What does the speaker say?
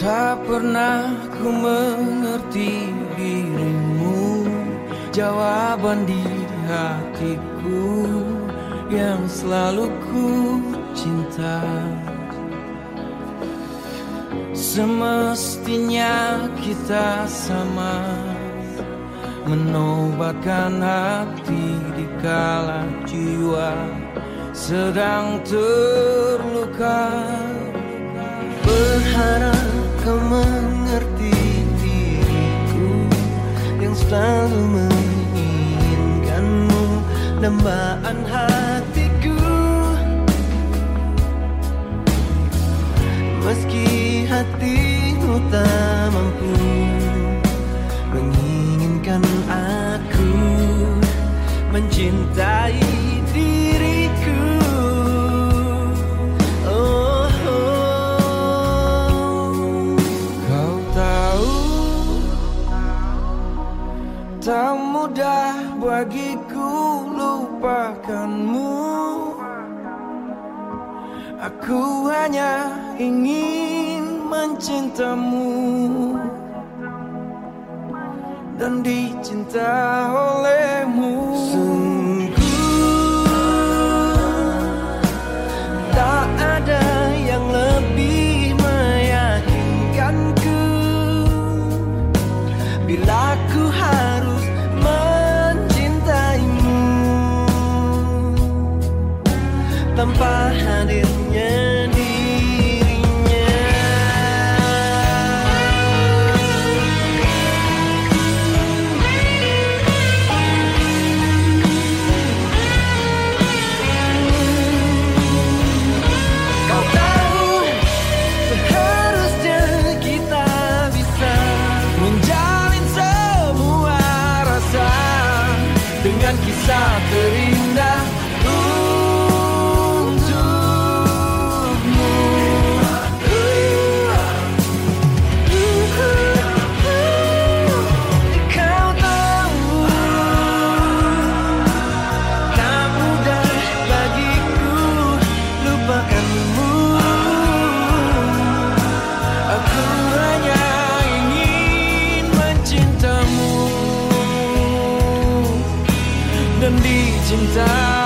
Tak pernah ku mengerti dirimu Jawaban di hatiku Yang selalu ku cinta. Semestinya kita sama Menobatkan hati di kala jiwa Sedang terluka. Berharap Hatiku. Meski hatimu tak mampu Menginginkan aku Mencintai mudah bagiku lupakanmu. Aku hanya ingin mencintamu. Dan dicinta olehmu. Sungguh tak ada yang lebih bila ku harus tanpa hadirnya dirinya. Kau tahu seharusnya kita bisa Menjalin semua rasa Dengan kisah terindah mencintamu Dan dicintai